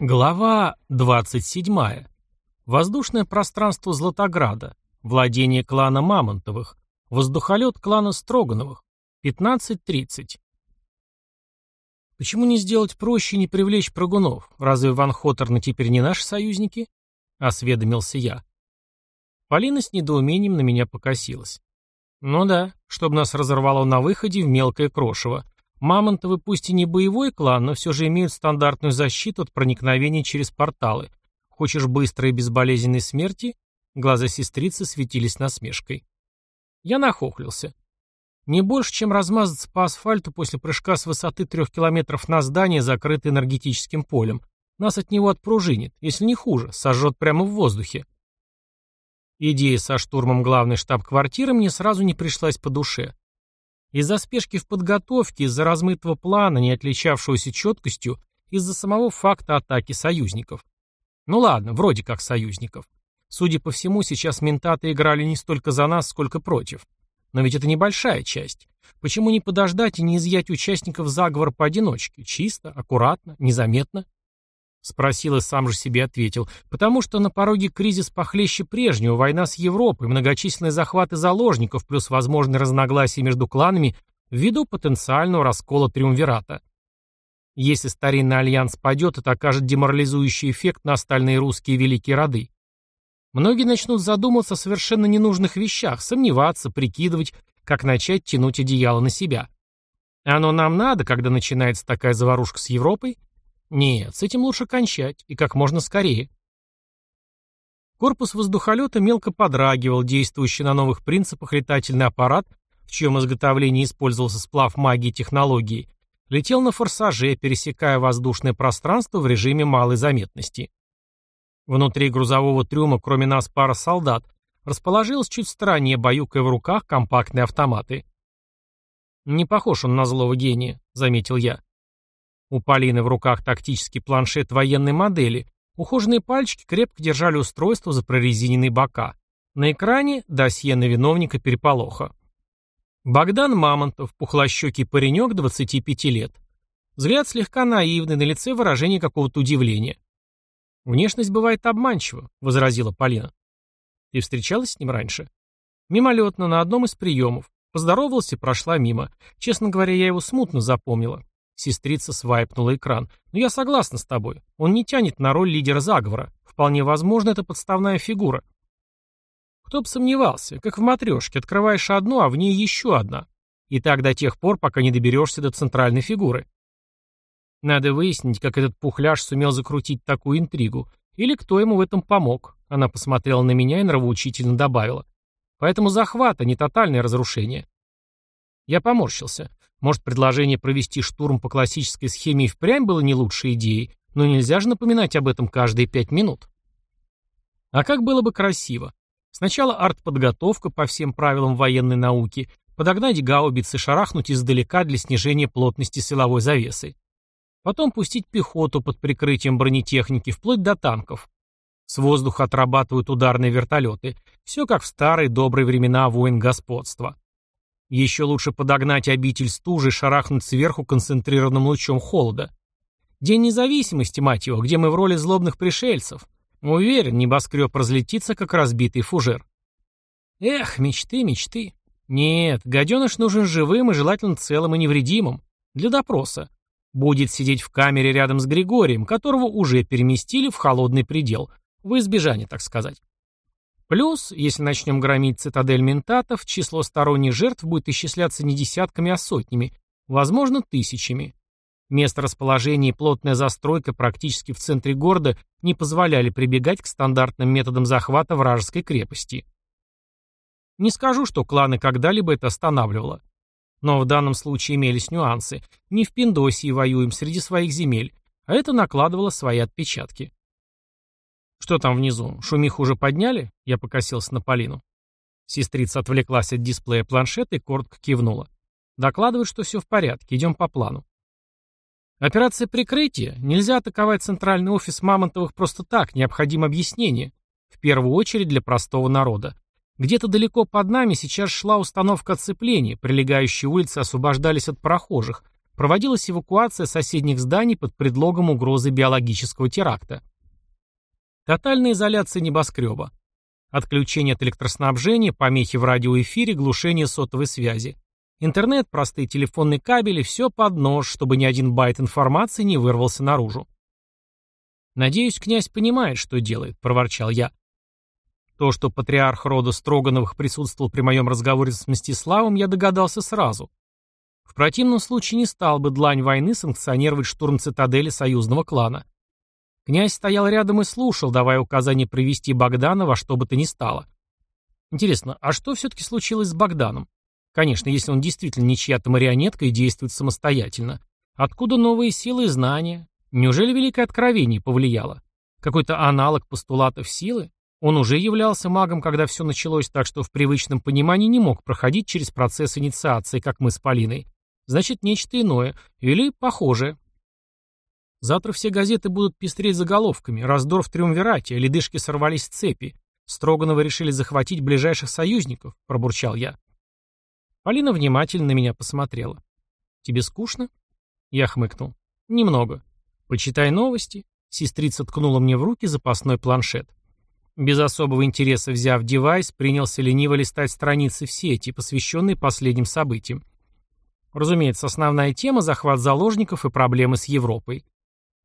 Глава 27. Воздушное пространство Златограда. Владение клана Мамонтовых. Воздухолет клана Строгановых. 15.30. Почему не сделать проще и не привлечь прыгунов? Разве Ван Хоттерны теперь не наши союзники? Осведомился я. Полина с недоумением на меня покосилась. Ну да, чтобы нас разорвало на выходе в мелкое крошево. Мамонтовы пусть и не боевой клан, но все же имеют стандартную защиту от проникновения через порталы. Хочешь быстрой и безболезненной смерти? Глаза сестрицы светились насмешкой. Я нахохлился. Не больше, чем размазаться по асфальту после прыжка с высоты трех километров на здание, закрытое энергетическим полем. Нас от него отпружинит, если не хуже, сожжет прямо в воздухе. Идея со штурмом главной штаб-квартиры мне сразу не пришлась по душе. Из-за спешки в подготовке, из-за размытого плана, не отличавшегося четкостью, из-за самого факта атаки союзников. Ну ладно, вроде как союзников. Судя по всему, сейчас ментаты играли не столько за нас, сколько против. Но ведь это небольшая часть. Почему не подождать и не изъять участников заговора поодиночке? Чисто, аккуратно, незаметно? Спросил и сам же себе ответил. Потому что на пороге кризис похлеще прежнего, война с Европой, многочисленные захваты заложников, плюс возможные разногласия между кланами ввиду потенциального раскола Триумвирата. Если старинный альянс падет, это окажет деморализующий эффект на остальные русские великие роды. Многие начнут задумываться о совершенно ненужных вещах, сомневаться, прикидывать, как начать тянуть одеяло на себя. Оно нам надо, когда начинается такая заварушка с Европой? Нет, с этим лучше кончать, и как можно скорее. Корпус воздухолета мелко подрагивал, действующий на новых принципах летательный аппарат, в чьем изготовлении использовался сплав магии и технологии, летел на форсаже, пересекая воздушное пространство в режиме малой заметности. Внутри грузового трюма, кроме нас пара солдат, расположилась чуть в стороне, баюкая в руках компактные автоматы. «Не похож он на злого гения», — заметил я. У Полины в руках тактический планшет военной модели. Ухоженные пальчики крепко держали устройство за прорезиненные бока. На экране досье на виновника переполоха. Богдан Мамонтов, пухлощекий паренек 25 лет. Взгляд слегка наивный, на лице выражение какого-то удивления. «Внешность бывает обманчива», — возразила Полина. «Ты встречалась с ним раньше?» «Мимолетно, на одном из приемов. Поздоровалась и прошла мимо. Честно говоря, я его смутно запомнила. Сестрица свайпнула экран. «Но я согласна с тобой. Он не тянет на роль лидера заговора. Вполне возможно, это подставная фигура». Кто бы сомневался, как в матрешке, открываешь одну, а в ней еще одна. И так до тех пор, пока не доберешься до центральной фигуры. Надо выяснить, как этот пухляж сумел закрутить такую интригу, или кто ему в этом помог. Она посмотрела на меня и нравоучительно добавила. Поэтому захват, а не тотальное разрушение. Я поморщился. Может, предложение провести штурм по классической схеме и впрямь было не лучшей идеей, но нельзя же напоминать об этом каждые пять минут. А как было бы красиво. Сначала артподготовка по всем правилам военной науки, подогнать гаубицы, шарахнуть издалека для снижения плотности силовой завесы. Потом пустить пехоту под прикрытием бронетехники, вплоть до танков. С воздуха отрабатывают ударные вертолеты. Все как в старые добрые времена войн господства. Еще лучше подогнать обитель стужи и шарахнуть сверху концентрированным лучом холода. День независимости, мать его, где мы в роли злобных пришельцев. Уверен, небоскреб разлетится, как разбитый фужер. Эх, мечты, мечты. Нет, гаденыш нужен живым и желательно целым и невредимым. Для допроса. Будет сидеть в камере рядом с Григорием, которого уже переместили в холодный предел. В избежание, так сказать. Плюс, если начнем громить цитадель ментатов, число сторонних жертв будет исчисляться не десятками, а сотнями, возможно, тысячами. Место расположения и плотная застройка практически в центре города не позволяли прибегать к стандартным методам захвата вражеской крепости. Не скажу, что кланы когда-либо это останавливало. Но в данном случае имелись нюансы. Не в Пиндосии воюем среди своих земель, а это накладывало свои отпечатки. «Что там внизу? Шумиху уже подняли?» Я покосился на Полину. Сестрица отвлеклась от дисплея планшета и коротко кивнула. Докладывают, что все в порядке, идем по плану. Операция прикрытия. Нельзя атаковать центральный офис Мамонтовых просто так, необходимо объяснение. В первую очередь для простого народа. Где-то далеко под нами сейчас шла установка оцепления, прилегающие улицы освобождались от прохожих, проводилась эвакуация соседних зданий под предлогом угрозы биологического теракта. Тотальная изоляция небоскреба. Отключение от электроснабжения, помехи в радиоэфире, глушение сотовой связи. Интернет, простые телефонные кабели – все под нож, чтобы ни один байт информации не вырвался наружу. «Надеюсь, князь понимает, что делает», – проворчал я. То, что патриарх рода Строгановых присутствовал при моем разговоре с Мстиславом, я догадался сразу. В противном случае не стал бы длань войны санкционировать штурм цитадели союзного клана. Князь стоял рядом и слушал, давая указание привести Богдана во что бы то ни стало. Интересно, а что все-таки случилось с Богданом? Конечно, если он действительно не чья-то марионетка и действует самостоятельно. Откуда новые силы и знания? Неужели Великое Откровение повлияло? Какой-то аналог постулатов силы? Он уже являлся магом, когда все началось, так что в привычном понимании не мог проходить через процесс инициации, как мы с Полиной. Значит, нечто иное. Или похожее. Завтра все газеты будут пестреть заголовками. Раздор в Триумвирате, ледышки сорвались с цепи. Строгановы решили захватить ближайших союзников, пробурчал я. Полина внимательно на меня посмотрела. «Тебе скучно?» Я хмыкнул. «Немного. Почитай новости». Сестрица ткнула мне в руки запасной планшет. Без особого интереса взяв девайс, принялся лениво листать страницы в сети, посвященные последним событиям. Разумеется, основная тема – захват заложников и проблемы с Европой.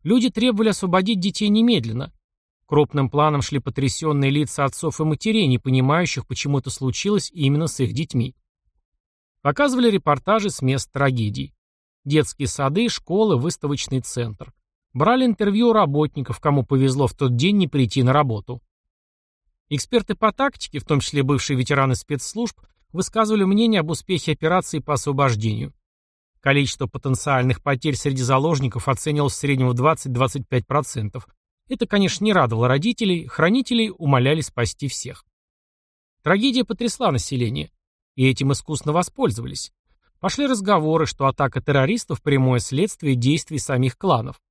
Люди требовали освободить детей немедленно. Крупным планом шли потрясенные лица отцов и матерей, не понимающих, почему это случилось именно с их детьми. Показывали репортажи с мест трагедий. Детские сады, школы, выставочный центр. Брали интервью у работников, кому повезло в тот день не прийти на работу. Эксперты по тактике, в том числе бывшие ветераны спецслужб, высказывали мнение об успехе операции по освобождению. Количество потенциальных потерь среди заложников оценивалось в среднем в 20-25%. Это, конечно, не радовало родителей, хранителей умоляли спасти всех. Трагедия потрясла население, и этим искусно воспользовались. Пошли разговоры, что атака террористов – прямое следствие действий самих кланов.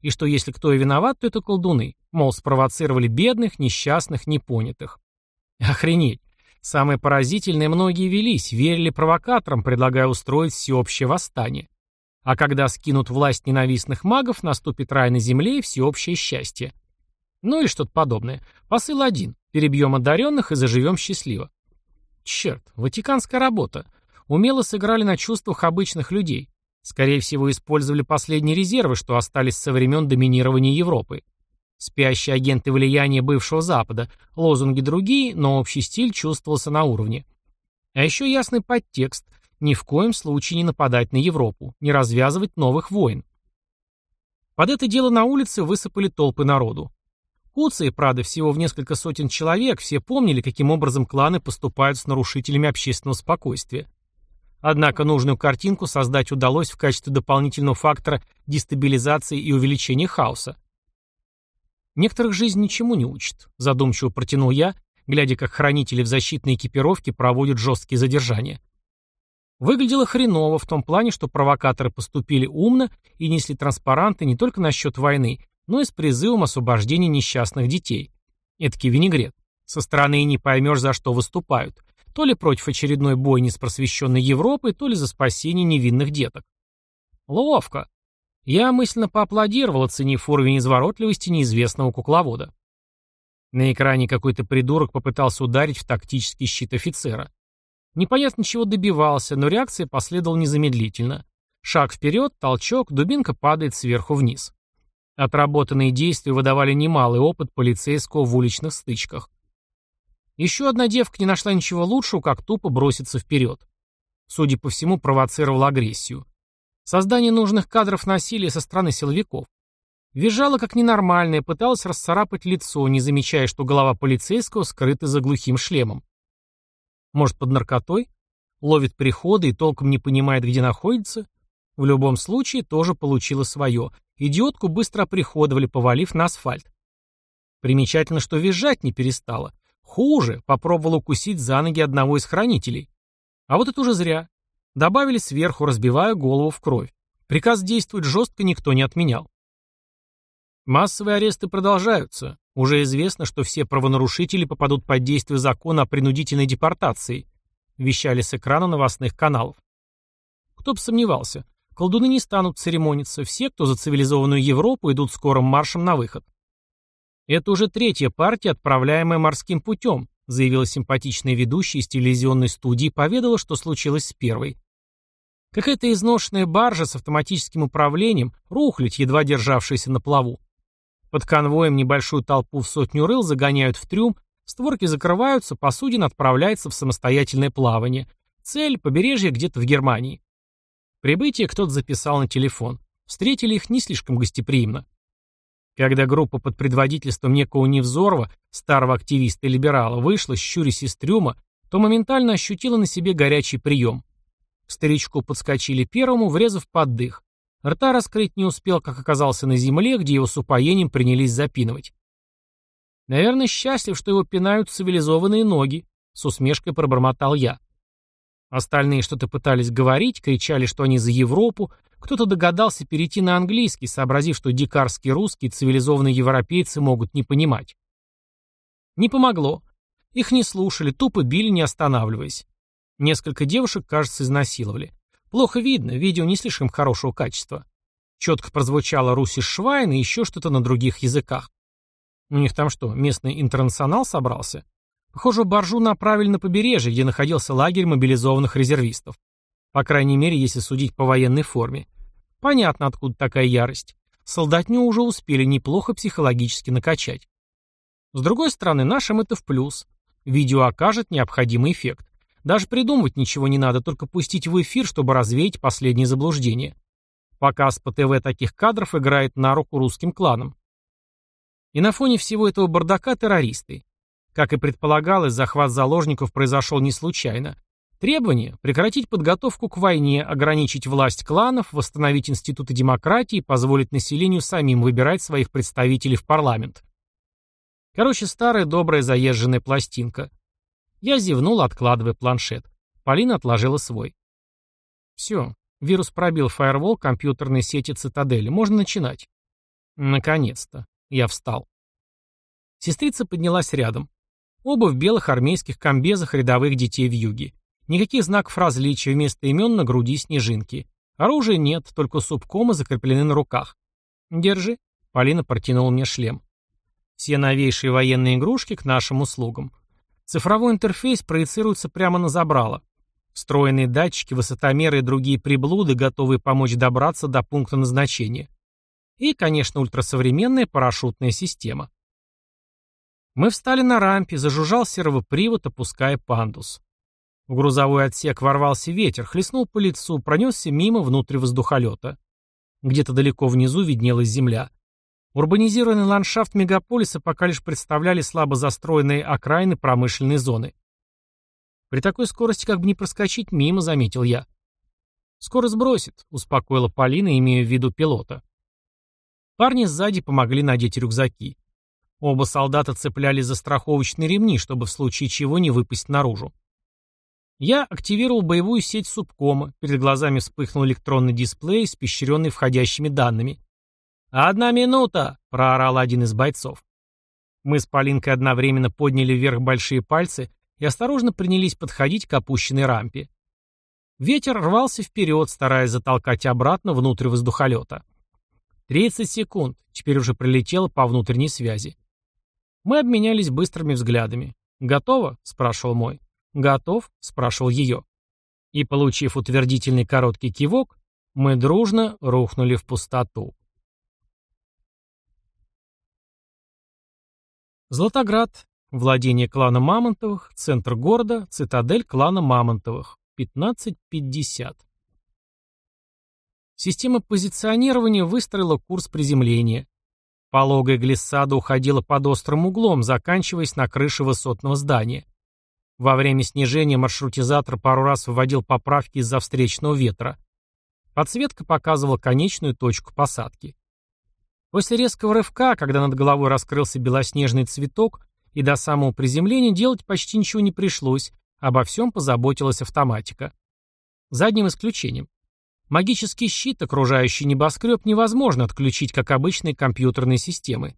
И что если кто и виноват, то это колдуны, мол, спровоцировали бедных, несчастных, непонятых. Охренеть. Самое поразительное, многие велись, верили провокаторам, предлагая устроить всеобщее восстание. А когда скинут власть ненавистных магов, наступит рай на земле и всеобщее счастье. Ну или что-то подобное. Посыл один. Перебьем одаренных и заживем счастливо. Черт, ватиканская работа. Умело сыграли на чувствах обычных людей. Скорее всего, использовали последние резервы, что остались со времен доминирования Европы. Спящие агенты влияния бывшего Запада, лозунги другие, но общий стиль чувствовался на уровне. А еще ясный подтекст – ни в коем случае не нападать на Европу, не развязывать новых войн. Под это дело на улице высыпали толпы народу. Куцы, правда, всего в несколько сотен человек, все помнили, каким образом кланы поступают с нарушителями общественного спокойствия. Однако нужную картинку создать удалось в качестве дополнительного фактора дестабилизации и увеличения хаоса. Некоторых жизнь ничему не учит, задумчиво протянул я, глядя, как хранители в защитной экипировке проводят жесткие задержания. Выглядело хреново в том плане, что провокаторы поступили умно и несли транспаранты не только насчет войны, но и с призывом освобождения несчастных детей. Эдакий винегрет. Со стороны и не поймешь, за что выступают. То ли против очередной бойни с просвещенной Европой, то ли за спасение невинных деток. Ловко. Я мысленно поаплодировал, оценив уровень изворотливости неизвестного кукловода. На экране какой-то придурок попытался ударить в тактический щит офицера. Непонятно чего добивался, но реакция последовала незамедлительно. Шаг вперед, толчок, дубинка падает сверху вниз. Отработанные действия выдавали немалый опыт полицейского в уличных стычках. Еще одна девка не нашла ничего лучшего, как тупо броситься вперед. Судя по всему, провоцировала агрессию. Создание нужных кадров насилия со стороны силовиков. Визжала как ненормальная, пыталась расцарапать лицо, не замечая, что голова полицейского скрыта за глухим шлемом. Может, под наркотой? Ловит приходы и толком не понимает, где находится? В любом случае, тоже получила свое. Идиотку быстро оприходовали, повалив на асфальт. Примечательно, что визжать не перестала. Хуже, попробовала укусить за ноги одного из хранителей. А вот это уже зря. Добавили сверху, разбивая голову в кровь. Приказ действовать жестко никто не отменял. Массовые аресты продолжаются. Уже известно, что все правонарушители попадут под действие закона о принудительной депортации, вещали с экрана новостных каналов. Кто бы сомневался. колдуны не станут церемониться, все, кто за цивилизованную Европу, идут скорым маршем на выход. Это уже третья партия, отправляемая морским путем, заявила симпатичная ведущая из телевизионной студии и поведала, что случилось с первой. Какая-то изношенная баржа с автоматическим управлением, рухлядь, едва державшаяся на плаву. Под конвоем небольшую толпу в сотню рыл загоняют в трюм, створки закрываются, посудина отправляется в самостоятельное плавание. Цель – побережье где-то в Германии. Прибытие кто-то записал на телефон. Встретили их не слишком гостеприимно. Когда группа под предводительством некого Невзорова, старого активиста и либерала, вышла, щурясь из трюма, то моментально ощутила на себе горячий прием. Старичку подскочили первому, врезав под дых. Рта раскрыть не успел, как оказался на земле, где его с упоением принялись запинывать. Наверное, счастлив, что его пинают цивилизованные ноги, с усмешкой пробормотал я. Остальные что-то пытались говорить, кричали, что они за Европу, кто-то догадался перейти на английский, сообразив, что дикарские русские цивилизованные европейцы могут не понимать. Не помогло. Их не слушали, тупо били, не останавливаясь. Несколько девушек, кажется, изнасиловали. Плохо видно, видео не слишком хорошего качества. Четко прозвучало «Русиш Швайн» и еще что-то на других языках. У них там что, местный интернационал собрался? Похоже, баржу направили на побережье, где находился лагерь мобилизованных резервистов. По крайней мере, если судить по военной форме. Понятно, откуда такая ярость. Солдатню уже успели неплохо психологически накачать. С другой стороны, нашим это в плюс. Видео окажет необходимый эффект. Даже придумывать ничего не надо, только пустить в эфир, чтобы развеять последние заблуждения. Показ по ТВ таких кадров играет на руку русским кланам. И на фоне всего этого бардака террористы. Как и предполагалось, захват заложников произошел не случайно. Требование – прекратить подготовку к войне, ограничить власть кланов, восстановить институты демократии и позволить населению самим выбирать своих представителей в парламент. Короче, старая добрая заезженная пластинка. Я зевнул, откладывая планшет. Полина отложила свой. Все, вирус пробил фаервол компьютерной сети цитадели. Можно начинать. Наконец-то. Я встал. Сестрица поднялась рядом. Оба в белых армейских комбезах рядовых детей в юге. Никаких знаков различия вместо имен на груди снежинки. Оружия нет, только субкомы закреплены на руках. «Держи», — Полина протянула мне шлем. Все новейшие военные игрушки к нашим услугам. Цифровой интерфейс проецируется прямо на забрало. Встроенные датчики, высотомеры и другие приблуды, готовые помочь добраться до пункта назначения. И, конечно, ультрасовременная парашютная система. Мы встали на рампе, зажужжал сервопривод, опуская пандус. В грузовой отсек ворвался ветер, хлестнул по лицу, пронесся мимо внутрь воздухолета. Где-то далеко внизу виднелась земля. Урбанизированный ландшафт мегаполиса пока лишь представляли слабо застроенные окраины промышленной зоны. При такой скорости как бы не проскочить мимо, заметил я. «Скоро сбросит», — успокоила Полина, имея в виду пилота. Парни сзади помогли надеть рюкзаки. Оба солдата цеплялись за страховочные ремни, чтобы в случае чего не выпасть наружу. Я активировал боевую сеть субкома, перед глазами вспыхнул электронный дисплей, испещренный входящими данными. «Одна минута!» — проорал один из бойцов. Мы с Полинкой одновременно подняли вверх большие пальцы и осторожно принялись подходить к опущенной рампе. Ветер рвался вперед, стараясь затолкать обратно внутрь воздухолета. Тридцать секунд, теперь уже прилетело по внутренней связи. Мы обменялись быстрыми взглядами. «Готово?» — спрашивал мой. «Готов?» — спрашивал ее. И, получив утвердительный короткий кивок, мы дружно рухнули в пустоту. Златоград. Владение клана Мамонтовых. Центр города. Цитадель клана Мамонтовых. 15.50. Система позиционирования выстроила курс приземления. Пологая глиссада уходила под острым углом, заканчиваясь на крыше высотного здания. Во время снижения маршрутизатор пару раз вводил поправки из-за встречного ветра. Подсветка показывала конечную точку посадки. После резкого рывка, когда над головой раскрылся белоснежный цветок, и до самого приземления делать почти ничего не пришлось, обо всем позаботилась автоматика. За одним исключением. Магический щит, окружающий небоскреб, невозможно отключить, как обычные компьютерные системы.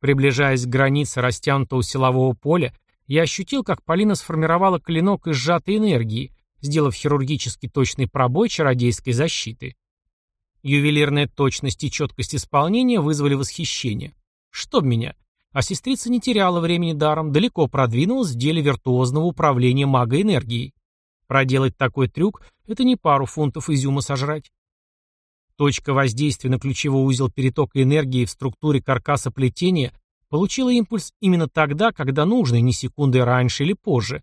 Приближаясь к границе растянутого силового поля, я ощутил, как Полина сформировала клинок из сжатой энергии, сделав хирургически точный пробой чародейской защиты. Ювелирная точность и четкость исполнения вызвали восхищение. Чтоб меня. А сестрица не теряла времени даром, далеко продвинулась в деле виртуозного управления магоэнергией. Проделать такой трюк – это не пару фунтов изюма сожрать. Точка воздействия на ключевой узел перетока энергии в структуре каркаса плетения получила импульс именно тогда, когда нужно, не секунды раньше или позже.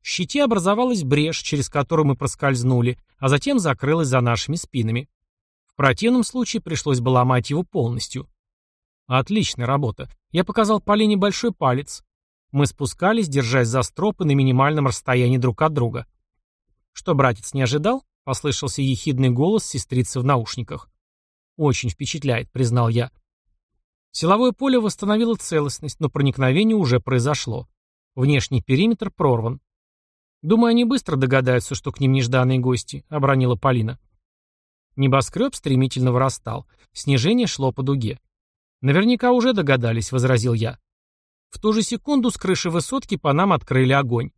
В щите образовалась брешь, через которую мы проскользнули, а затем закрылась за нашими спинами. В противном случае пришлось бы ломать его полностью. Отличная работа. Я показал Полине большой палец. Мы спускались, держась за стропы на минимальном расстоянии друг от друга. Что, братец, не ожидал? Послышался ехидный голос сестрицы в наушниках. Очень впечатляет, признал я. Силовое поле восстановило целостность, но проникновение уже произошло. Внешний периметр прорван. «Думаю, они быстро догадаются, что к ним нежданные гости», — обронила Полина. Небоскреб стремительно вырастал. Снижение шло по дуге. «Наверняка уже догадались», — возразил я. В ту же секунду с крыши высотки по нам открыли огонь.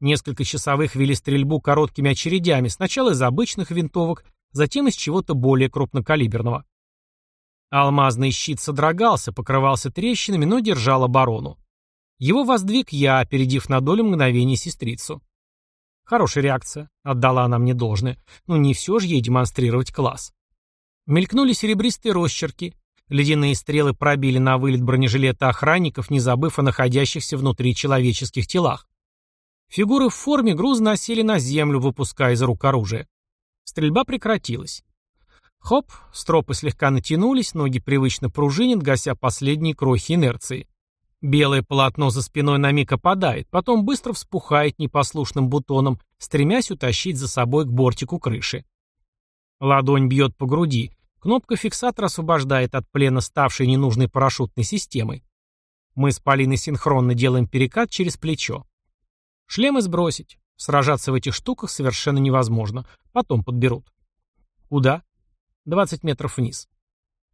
Несколько часовых вели стрельбу короткими очередями, сначала из обычных винтовок, затем из чего-то более крупнокалиберного. Алмазный щит содрогался, покрывался трещинами, но держал оборону. Его воздвиг я, опередив на долю мгновения сестрицу. Хорошая реакция, отдала она мне должное, но не все же ей демонстрировать класс. Мелькнули серебристые росчерки, ледяные стрелы пробили на вылет бронежилета охранников, не забыв о находящихся внутри человеческих телах. Фигуры в форме грузно осели на землю, выпуская из рук оружие. Стрельба прекратилась. Хоп, стропы слегка натянулись, ноги привычно пружинят, гася последние крохи инерции. Белое полотно за спиной на миг опадает, потом быстро вспухает непослушным бутоном, стремясь утащить за собой к бортику крыши. Ладонь бьет по груди. Кнопка фиксатора освобождает от плена ставшей ненужной парашютной системой. Мы с Полиной синхронно делаем перекат через плечо. Шлемы сбросить. Сражаться в этих штуках совершенно невозможно. Потом подберут. Куда? 20 метров вниз.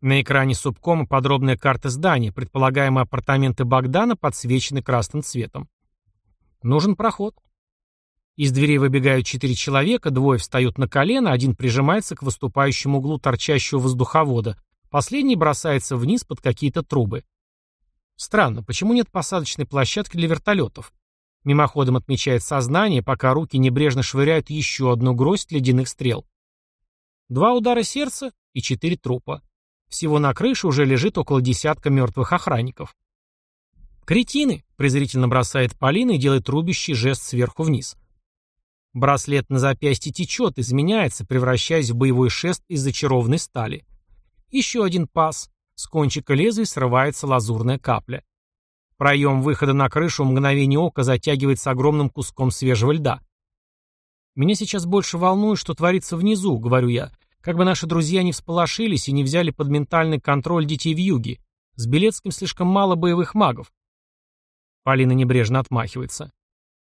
На экране субкома подробная карта здания, предполагаемые апартаменты Богдана подсвечены красным цветом. Нужен проход. Из дверей выбегают четыре человека, двое встают на колено, один прижимается к выступающему углу торчащего воздуховода, последний бросается вниз под какие-то трубы. Странно, почему нет посадочной площадки для вертолетов? Мимоходом отмечает сознание, пока руки небрежно швыряют еще одну гроздь ледяных стрел. Два удара сердца и четыре трупа. Всего на крыше уже лежит около десятка мертвых охранников. «Кретины!» — презрительно бросает Полина и делает рубящий жест сверху вниз. Браслет на запястье течет, изменяется, превращаясь в боевой шест из зачарованной стали. Еще один пас. С кончика лезвия срывается лазурная капля. Проем выхода на крышу в мгновение ока затягивается огромным куском свежего льда. «Меня сейчас больше волнует, что творится внизу», — говорю я, как бы наши друзья не всполошились и не взяли под ментальный контроль детей в юге. С Белецким слишком мало боевых магов. Полина небрежно отмахивается.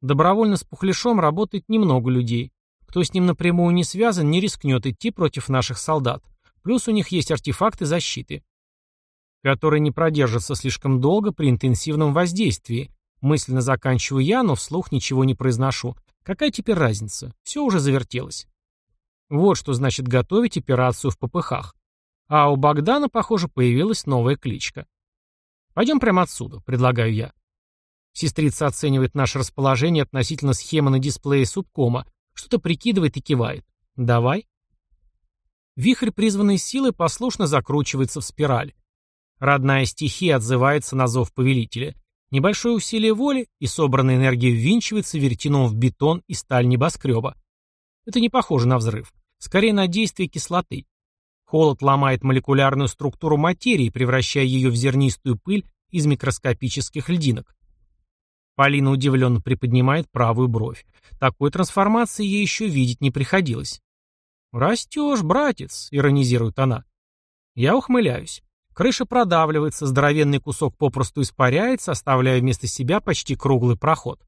Добровольно с Пухляшом работает немного людей. Кто с ним напрямую не связан, не рискнет идти против наших солдат. Плюс у них есть артефакты защиты, которые не продержатся слишком долго при интенсивном воздействии. Мысленно заканчиваю я, но вслух ничего не произношу. Какая теперь разница? Все уже завертелось. Вот что значит готовить операцию в попыхах. А у Богдана, похоже, появилась новая кличка. «Пойдем прямо отсюда», — предлагаю я. Сестрица оценивает наше расположение относительно схемы на дисплее субкома, что-то прикидывает и кивает. «Давай». Вихрь призванной силы послушно закручивается в спираль. Родная стихия отзывается на зов повелителя. Небольшое усилие воли, и собранная энергия ввинчивается веретеном в бетон и сталь небоскреба. Это не похоже на взрыв скорее на действие кислоты. Холод ломает молекулярную структуру материи, превращая ее в зернистую пыль из микроскопических льдинок. Полина удивленно приподнимает правую бровь. Такой трансформации ей еще видеть не приходилось. «Растешь, братец», — иронизирует она. Я ухмыляюсь. Крыша продавливается, здоровенный кусок попросту испаряется, оставляя вместо себя почти круглый проход.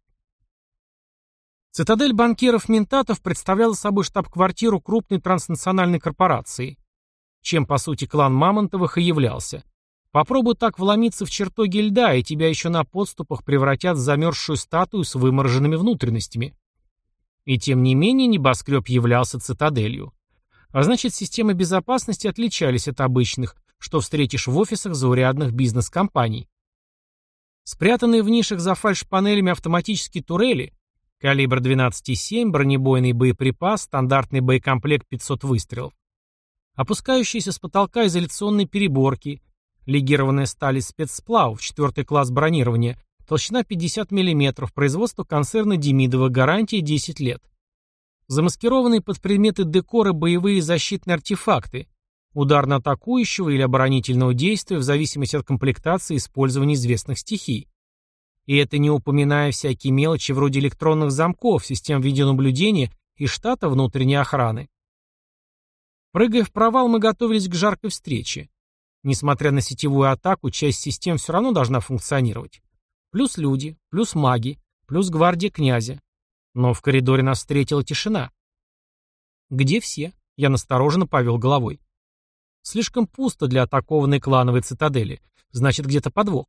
Цитадель банкиров-ментатов представляла собой штаб-квартиру крупной транснациональной корпорации, чем, по сути, клан Мамонтовых и являлся. Попробуй так вломиться в чертоги льда, и тебя еще на подступах превратят в замерзшую статую с вымороженными внутренностями. И тем не менее небоскреб являлся цитаделью. А значит, системы безопасности отличались от обычных, что встретишь в офисах заурядных бизнес-компаний. Спрятанные в нишах за фальш-панелями автоматические турели, калибр 12,7, бронебойный боеприпас, стандартный боекомплект 500 выстрелов. Опускающиеся с потолка изоляционные переборки, легированная сталь из спецсплавов, четвертый класс бронирования, толщина 50 мм, производство концерна Демидова, гарантия 10 лет. Замаскированные под предметы декора боевые защитные артефакты, ударно-атакующего или оборонительного действия в зависимости от комплектации и использования известных стихий. И это не упоминая всякие мелочи вроде электронных замков, систем видеонаблюдения и штата внутренней охраны. Прыгая в провал, мы готовились к жаркой встрече. Несмотря на сетевую атаку, часть систем все равно должна функционировать. Плюс люди, плюс маги, плюс гвардия князя. Но в коридоре нас встретила тишина. «Где все?» Я настороженно повел головой. «Слишком пусто для атакованной клановой цитадели. Значит, где-то подвох».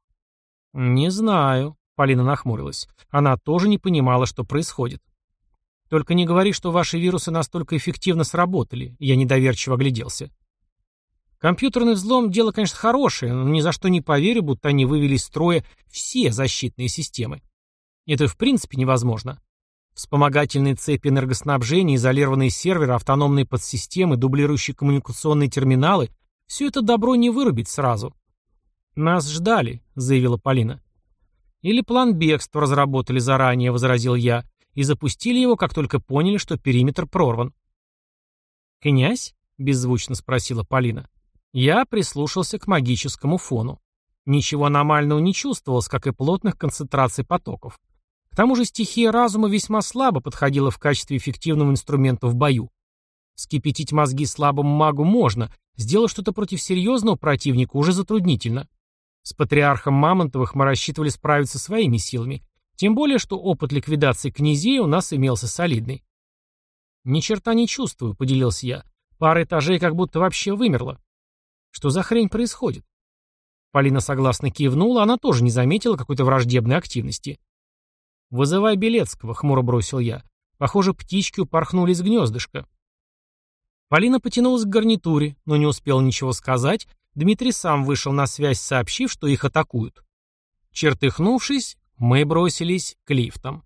«Не знаю», — Полина нахмурилась. Она тоже не понимала, что происходит. «Только не говори, что ваши вирусы настолько эффективно сработали», — я недоверчиво огляделся. Компьютерный взлом – дело, конечно, хорошее, но ни за что не поверю, будто они вывели из строя все защитные системы. Это в принципе невозможно. Вспомогательные цепи энергоснабжения, изолированные серверы, автономные подсистемы, дублирующие коммуникационные терминалы – все это добро не вырубить сразу. «Нас ждали», – заявила Полина. «Или план бегства разработали заранее», – возразил я, и запустили его, как только поняли, что периметр прорван. «Князь?» — беззвучно спросила Полина. Я прислушался к магическому фону. Ничего аномального не чувствовалось, как и плотных концентраций потоков. Тому же стихия разума весьма слабо подходила в качестве эффективного инструмента в бою. Скипятить мозги слабому магу можно, сделать что-то против серьезного противника уже затруднительно. С патриархом Мамонтовых мы рассчитывали справиться своими силами, тем более, что опыт ликвидации князей у нас имелся солидный. «Ни черта не чувствую», — поделился я. «Пара этажей как будто вообще вымерла». Что за хрень происходит? Полина согласно кивнула, она тоже не заметила какой-то враждебной активности. «Вызывай Белецкого», — хмуро бросил я. «Похоже, птички упорхнули из гнездышка». Полина потянулась к гарнитуре, но не успела ничего сказать. Дмитрий сам вышел на связь, сообщив, что их атакуют. Чертыхнувшись, мы бросились к лифтам.